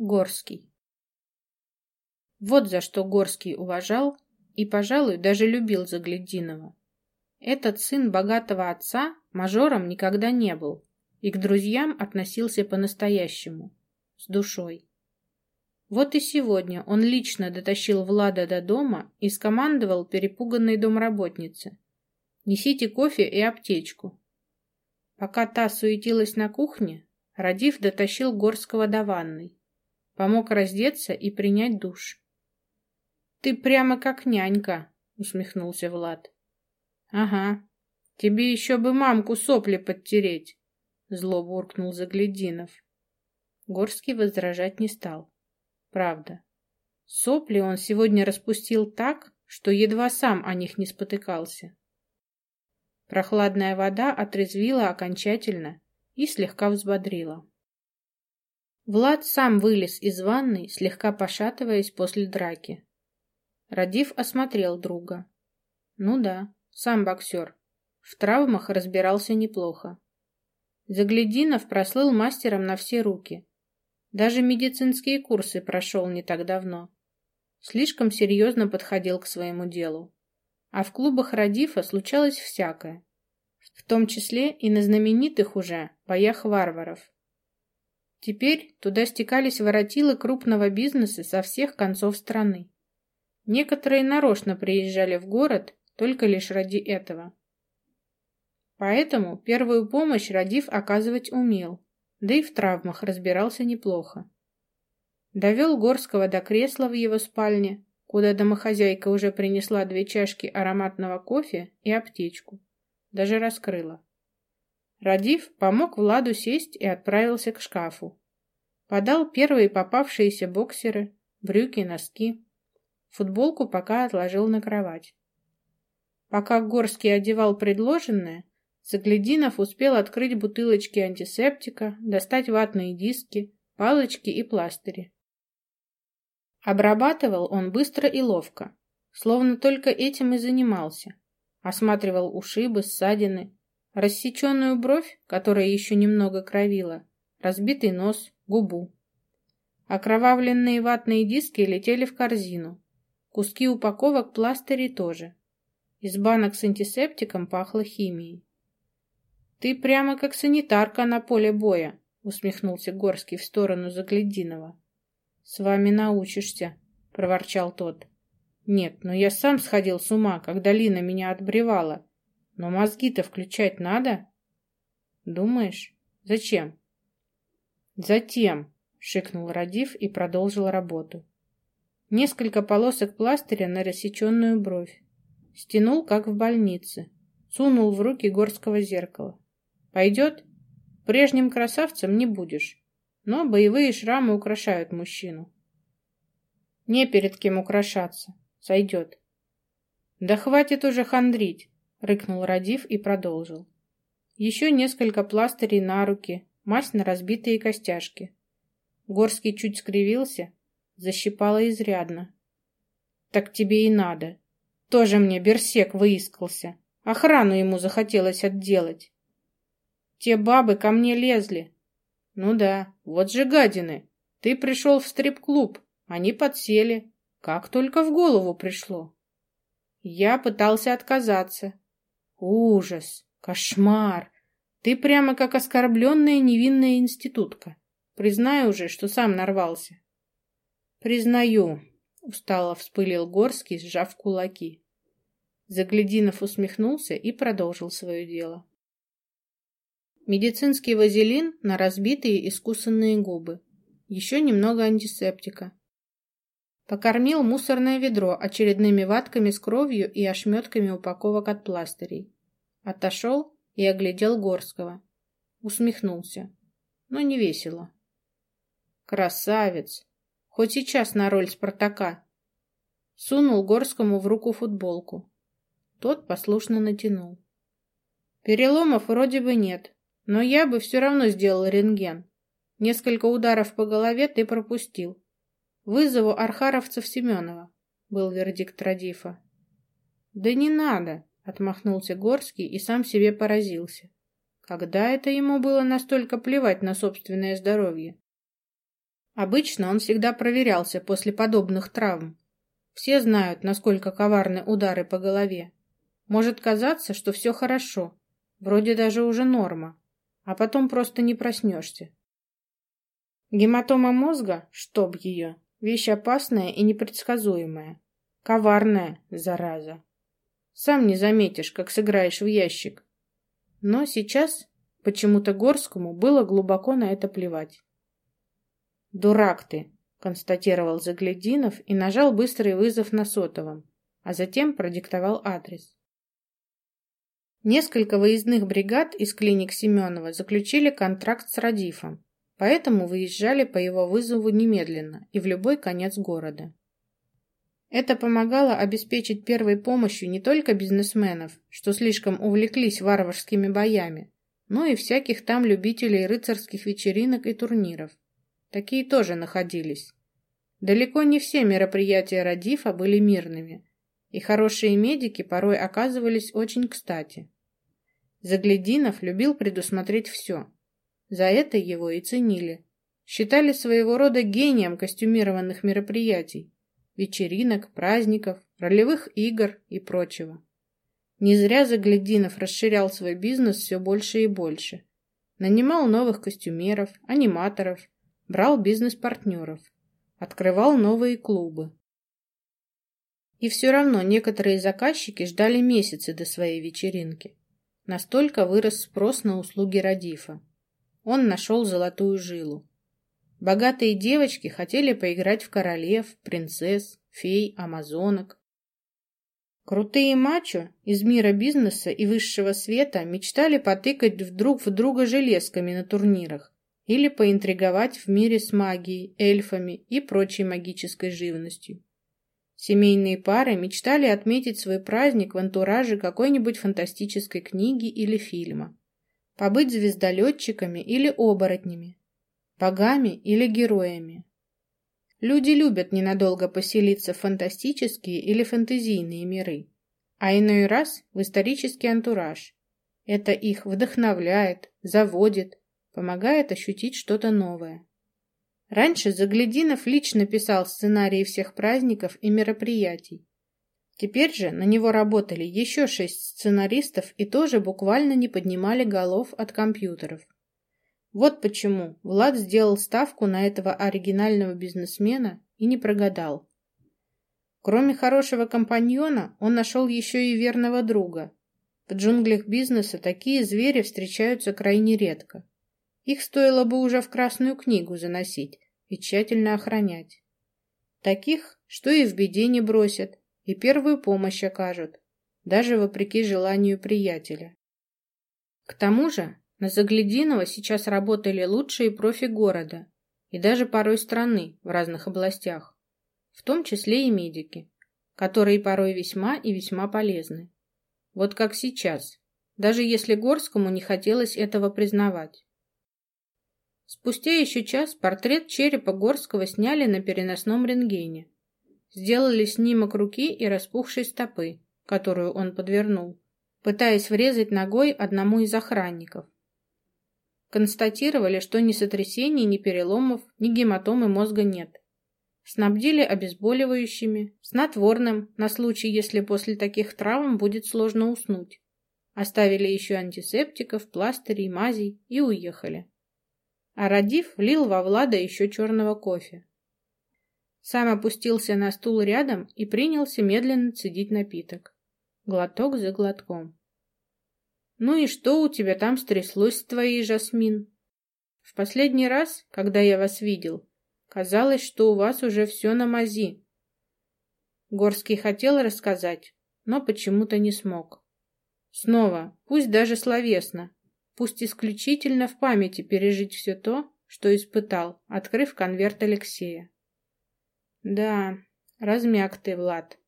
Горский. Вот за что Горский уважал и, пожалуй, даже любил Заглядинова. Этот сын богатого отца мажором никогда не был и к друзьям относился по-настоящему, с душой. Вот и сегодня он лично дотащил Влада до дома и скомандовал перепуганной домработнице. «Несите кофе и аптечку». Пока та суетилась на кухне, Радив дотащил Горского до ванной. Помог раздеться и принять душ. «Ты прямо как нянька», — усмехнулся Влад. «Ага, тебе еще бы мамку сопли подтереть», — зло буркнул Заглядинов. Горский возражать не стал. Правда. Сопли он сегодня распустил так, что едва сам о них не спотыкался. Прохладная вода отрезвила окончательно и слегка взбодрила. Влад сам вылез из ванной, слегка пошатываясь после драки. Радив осмотрел друга. Ну да, сам боксер. В травмах разбирался неплохо. Заглядинов прослыл мастером на все руки. Даже медицинские курсы прошел не так давно. Слишком серьезно подходил к своему делу. А в клубах Радифа случалось всякое. В том числе и на знаменитых уже боях варваров. Теперь туда стекались воротилы крупного бизнеса со всех концов страны. Некоторые нарочно приезжали в город только лишь ради этого. Поэтому первую помощь Радив оказывать умел, да и в травмах разбирался неплохо. Довел Горского до кресла в его спальне, куда домохозяйка уже принесла две чашки ароматного кофе и аптечку. Даже раскрыла. Радив помог Владу сесть и отправился к шкафу. Подал первые попавшиеся боксеры, брюки, носки. Футболку пока отложил на кровать. Пока Горский одевал предложенное, Заглядинов успел открыть бутылочки антисептика, достать ватные диски, палочки и пластыри. Обрабатывал он быстро и ловко, словно только этим и занимался. Осматривал ушибы, ссадины, рассеченную бровь, которая еще немного кровила, разбитый нос, губу. Окровавленные ватные диски летели в корзину. Куски упаковок пластырей тоже. Из банок с антисептиком пахло химией. «Ты прямо как санитарка на поле боя», — усмехнулся Горский в сторону Заглядинова. «С вами научишься», — проворчал тот. «Нет, но я сам сходил с ума, когда Лина меня отбревала. Но мозги-то включать надо?» «Думаешь? Зачем?» «Затем», — шикнул Радив и продолжил работу. Несколько полосок пластыря на рассеченную бровь. Стянул, как в больнице. Сунул в руки горского зеркала. Пойдет? Прежним красавцем не будешь. Но боевые шрамы украшают мужчину. Не перед кем украшаться. Сойдет. Да хватит уже хандрить, рыкнул Радив и продолжил. Еще несколько пластырей на руки, мазь на разбитые костяшки. Горский чуть скривился, защипало изрядно. Так тебе и надо. Тоже мне берсек выискался. Охрану ему захотелось отделать. Те бабы ко мне лезли. Ну да, вот же гадины. Ты пришел в стрип-клуб, они подсели. Как только в голову пришло. Я пытался отказаться. Ужас, кошмар. Ты прямо как оскорбленная невинная институтка. Признаю уже, что сам нарвался. Признаю, устало вспылил Горский, сжав кулаки. Заглядинов усмехнулся и продолжил свое дело. Медицинский вазелин на разбитые искусанные губы. Еще немного антисептика. Покормил мусорное ведро очередными ватками с кровью и ошметками упаковок от пластырей. Отошел и оглядел Горского. Усмехнулся. Но не весело. Красавец! Хоть сейчас на роль Спартака. Сунул Горскому в руку футболку. Тот послушно натянул. Переломов вроде бы нет, но я бы все равно сделал рентген. Несколько ударов по голове ты пропустил. Вызову архаровцев Семенова, был вердикт Радифа. Да не надо, отмахнулся Горский и сам себе поразился. Когда это ему было настолько плевать на собственное здоровье? Обычно он всегда проверялся после подобных травм. Все знают, насколько коварны удары по голове. Может казаться, что все хорошо, вроде даже уже норма, а потом просто не проснешься. Гематома мозга, чтоб ее, вещь опасная и непредсказуемая. Коварная, зараза. Сам не заметишь, как сыграешь в ящик. Но сейчас почему-то Горскому было глубоко на это плевать. «Дурак ты!» — констатировал Заглядинов и нажал быстрый вызов на сотовом, а затем продиктовал адрес. Несколько выездных бригад из клиник Семенова заключили контракт с Радифом, поэтому выезжали по его вызову немедленно и в любой конец города. Это помогало обеспечить первой помощью не только бизнесменов, что слишком увлеклись варварскими боями, но и всяких там любителей рыцарских вечеринок и турниров. Такие тоже находились. Далеко не все мероприятия Радифа были мирными, и хорошие медики порой оказывались очень кстати. Заглядинов любил предусмотреть все. За это его и ценили. Считали своего рода гением костюмированных мероприятий, вечеринок, праздников, ролевых игр и прочего. Не зря Заглядинов расширял свой бизнес все больше и больше. Нанимал новых костюмеров, аниматоров, брал бизнес-партнеров, открывал новые клубы. И все равно некоторые заказчики ждали месяцы до своей вечеринки. Настолько вырос спрос на услуги Радифа. Он нашел золотую жилу. Богатые девочки хотели поиграть в королев, принцесс, фей, амазонок. Крутые мачо из мира бизнеса и высшего света мечтали потыкать друг в друга железками на турнирах или поинтриговать в мире с магией, эльфами и прочей магической живностью. Семейные пары мечтали отметить свой праздник в антураже какой-нибудь фантастической книги или фильма, побыть звездолетчиками или оборотнями, богами или героями. Люди любят ненадолго поселиться в фантастические или фэнтезийные миры, а иной раз в исторический антураж. Это их вдохновляет, заводит, помогает ощутить что-то новое. Раньше Заглядинов лично писал сценарии всех праздников и мероприятий. Теперь же на него работали еще шесть сценаристов и тоже буквально не поднимали голов от компьютеров. Вот почему Влад сделал ставку на этого оригинального бизнесмена и не прогадал. Кроме хорошего компаньона, он нашел еще и верного друга. В джунглях бизнеса такие звери встречаются крайне редко. Их стоило бы уже в Красную книгу заносить и тщательно охранять. Таких, что и в беде не бросят, и первую помощь окажут, даже вопреки желанию приятеля. К тому же на Заглядинова сейчас работали лучшие профи города и даже порой страны в разных областях, в том числе и медики, которые порой весьма и весьма полезны. Вот как сейчас, даже если Горскому не хотелось этого признавать. Спустя еще час портрет черепа Горского сняли на переносном рентгене. Сделали снимок руки и распухшей стопы, которую он подвернул, пытаясь врезать ногой одному из охранников. Констатировали, что ни сотрясений, ни переломов, ни гематомы мозга нет. Снабдили обезболивающими, снотворным, на случай, если после таких травм будет сложно уснуть. Оставили еще антисептиков, пластырей, мазей и уехали а Радив влил во Влада еще черного кофе. Сам опустился на стул рядом и принялся медленно цедить напиток. Глоток за глотком. «Ну и что у тебя там стряслось с твоей, Жасмин?» «В последний раз, когда я вас видел, казалось, что у вас уже все на мази». Горский хотел рассказать, но почему-то не смог. Снова, пусть даже словесно, пусть исключительно в памяти пережить все то, что испытал, открыв конверт Алексея. Да, размяк ты, Влад.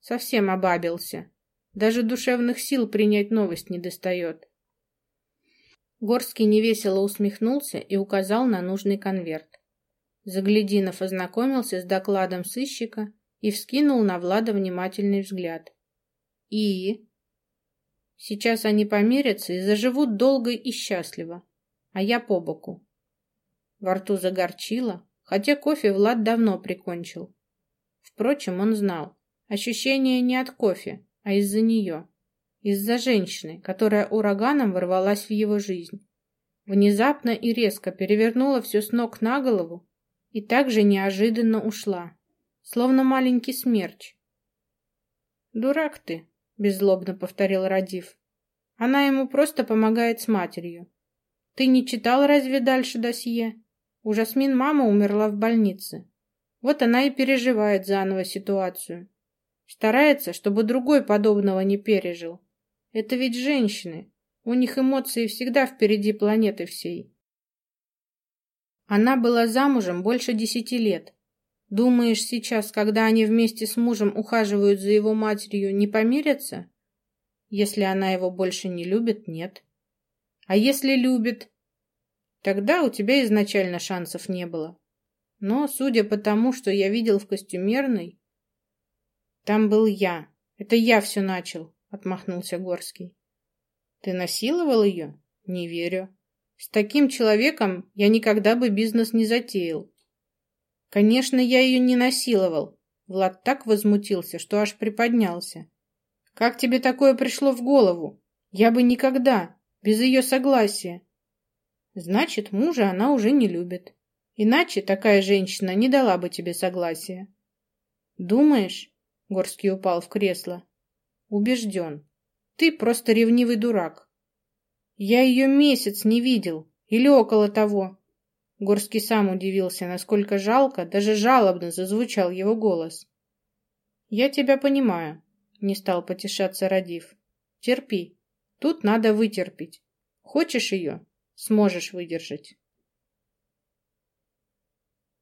Совсем обабился. Даже душевных сил принять новость не достает. Горский невесело усмехнулся и указал на нужный конверт. Заглядинов ознакомился с докладом сыщика и вскинул на Влада внимательный взгляд. «И?» Сейчас они помирятся и заживут долго и счастливо, а я по боку. Во рту загорчило, хотя кофе Влад давно прикончил. Впрочем, он знал, ощущение не от кофе, а из-за нее. Из-за женщины, которая ураганом ворвалась в его жизнь. Внезапно и резко перевернула все с ног на голову и также неожиданно ушла, словно маленький смерч. «Дурак ты», — беззлобно повторил Радив. «Она ему просто помогает с матерью. Ты не читал разве дальше досье? У Жасмин мама умерла в больнице. Вот она и переживает заново ситуацию. Старается, чтобы другой подобного не пережил. Это ведь женщины. У них эмоции всегда впереди планеты всей. Она была замужем больше десяти лет. Думаешь, сейчас, когда они вместе с мужем ухаживают за его матерью, не помирятся? Если она его больше не любит, нет. А если любит, тогда у тебя изначально шансов не было. Но, судя по тому, что я видел в костюмерной, там был я. Это я все начал, отмахнулся Горский. Ты насиловал ее? Не верю. С таким человеком я никогда бы бизнес не затеял. Конечно, я ее не насиловал. Влад так возмутился, что аж приподнялся. Как тебе такое пришло в голову? Я бы никогда, без ее согласия. Значит, мужа она уже не любит. Иначе такая женщина не дала бы тебе согласия. Думаешь? Горский упал в кресло. Убежден. Ты просто ревнивый дурак. Я ее месяц не видел, или около того. Горский сам удивился, насколько жалко, даже жалобно зазвучал его голос. «Я тебя понимаю», — не стал потешаться Радив. «Терпи. Тут надо вытерпеть. Хочешь ее? Сможешь выдержать».